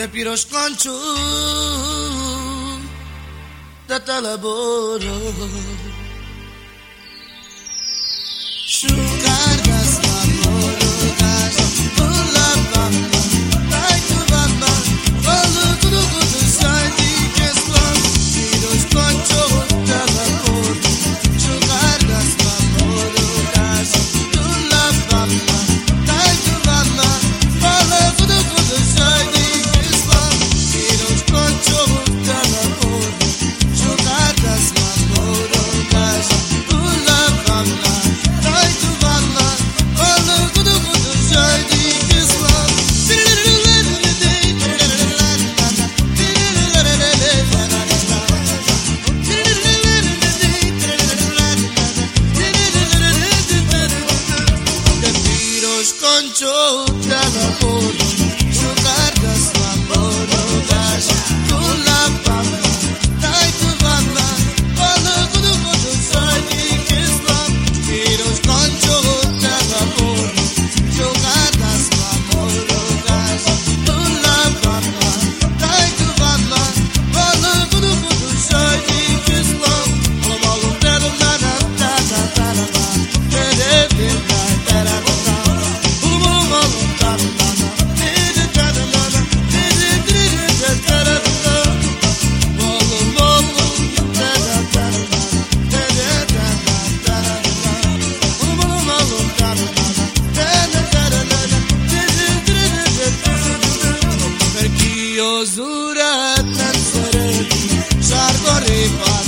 the Pirosh Conchu, the Talaboro. Sugar. زورت نسرد سرداری پا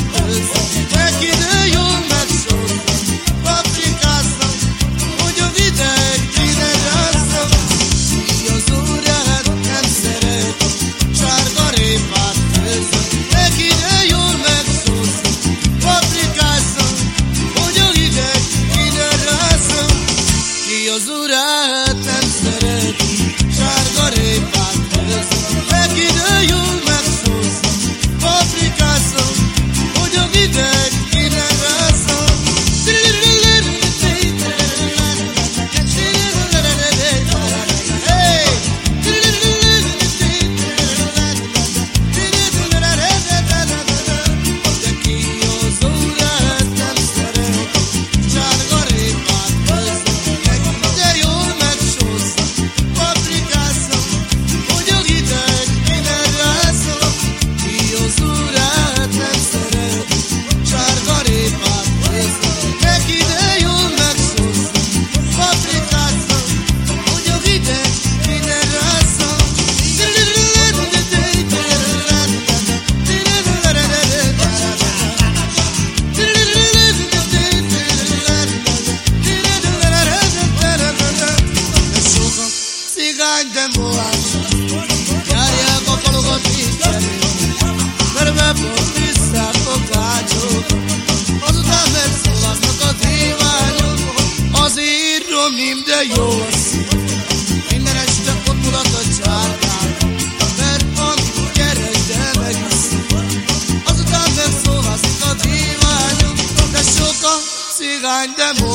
ganja mo